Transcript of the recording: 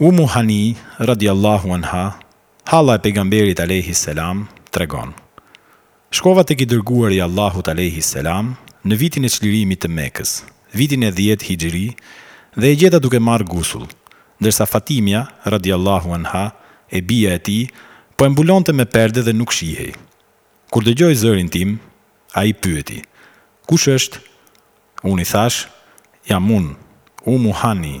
Ummu Hani, radijallahu anha, halla e Pejgamberit alejhi selam, tregon, Shkova tek i Dërguari i Allahut alejhi selam në vitin e çlirimit të Mekës, vitin e dhjetë hixhri, dhe e gjeta duke marrë gusull, ndërsa Fatimja, radijallahu anha, e bija e tij, po e mbulonte me perde dhe nuk shihej. Kur dëgjoi zërin tim, ai pyeti, Kush është? Unë i thashë, Jam unë, Ummu Hani.